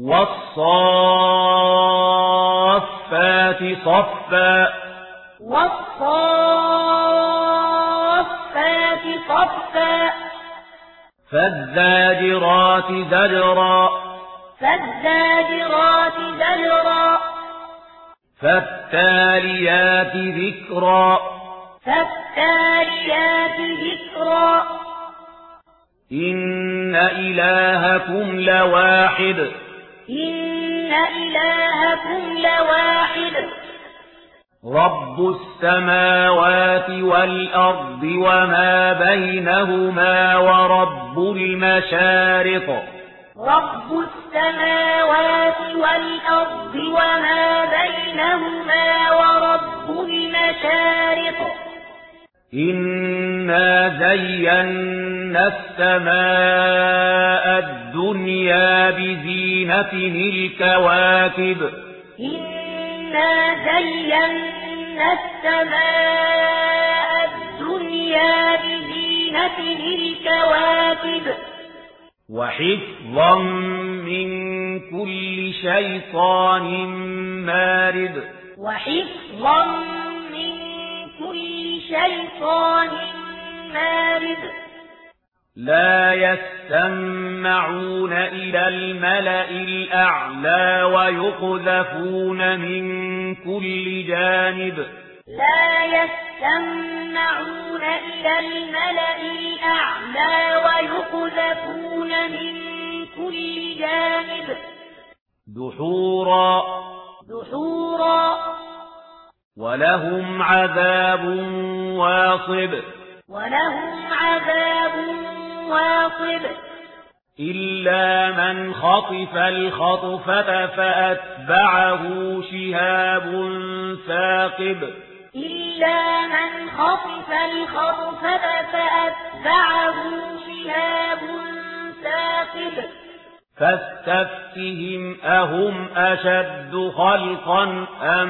والصافات صفا. والصافات صفا. فالزاجرات زجرا. فالزاجرات زجرا. فالتاليات ذكرا. فالتاليات ذكرا. إن إلهكم لواحد. إن إن إلهكم لواحد رب السماوات والأرض وما بينهما ورب المشارق رب السماوات والأرض وما بينهما ورب المشارق إنا زينا السماء الدنيا بزينة الكواكب إنا زينا السماء الدنيا بزينة الكواكب وحفظا من كل شيطان مارد وحفظا من كل شيطان مارد بارد لا يستمعون إلى الملأ الأعلى ويقذفون من كل جانب. لا يستمعون إلى الملأ الأعلى ويقذفون من كل جانب. دحورا. دحورا. ولهم عذاب واصب. ولهم عذاب واصب. إلا من خطف الخطفة فأتبعه شهاب ثاقب. إلا من خطف الخطفة فأتبعه شهاب ثاقب. فاستفتهم أهم أشد خلقا أم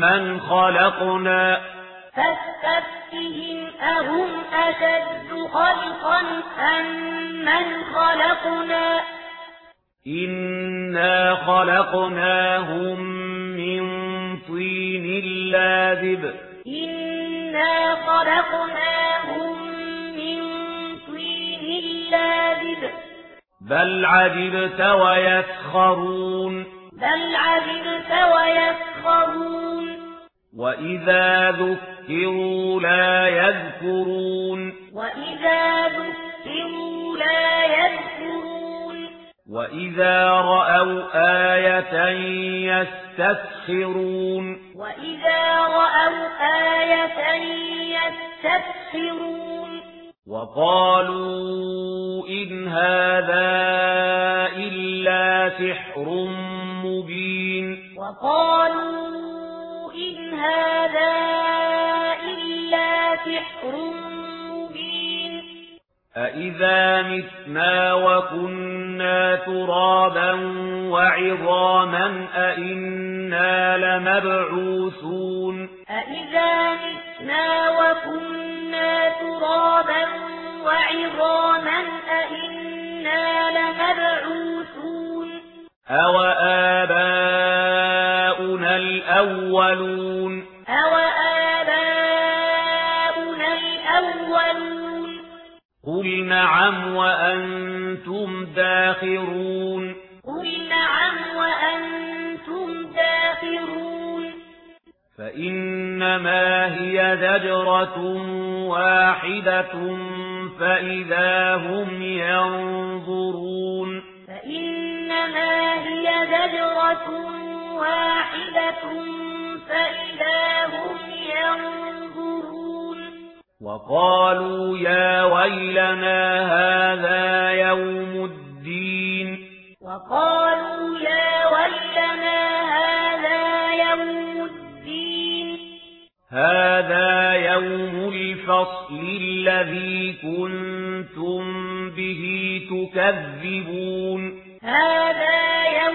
من خلقنا فاستفتهم أهم أشد خلقا أم من خلقنا؟ إنا خلقناهم من طين لازب إنا خلقناهم من طين لازب بل عجبت ويسخرون. بل عجبت ويسخرون. وإذا ذكرت ذكروا لا يذكرون وإذا ذكروا لا يذكرون وإذا رأوا آية يستسخرون وإذا رأوا آية يستسخرون وقالوا إن هذا إلا سحر مبين وقالوا إن هذا لسحر مبين. أإذا متنا وكنا ترابا وعظاما أئنا لمبعوثون. أئذا متنا وكنا ترابا وعظاما أئنا لمبعوثون. أوآباؤنا الأولون. قل نعم وأنتم داخرون قل نعم وأنتم داخرون فإنما هي زجرة واحدة فإذا هم ينظرون فإنما هي زجرة واحدة فإذا هم ينظرون وقالوا يا ويلنا هذا يوم الدين. وقالوا يا ويلنا هذا يوم الدين. هذا يوم الفصل الذي كنتم به تكذبون. هذا يوم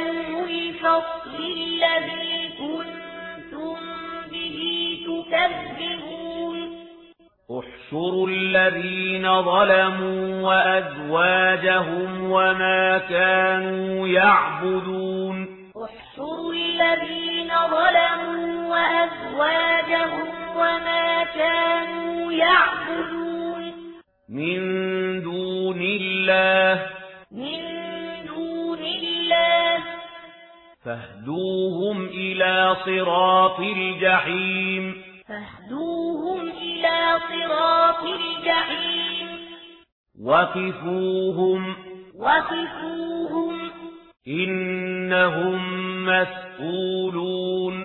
يحشر الذين ظلموا وأزواجهم وما كانوا يعبدون. احشر الذين ظلموا وأزواجهم وما كانوا يعبدون. من دون الله من دون الله. فاهدوهم إلى صراط الجحيم. فاهدوهم إلى صراط الجحيم. وقفوهم. وقفوهم. إنهم مسؤولون.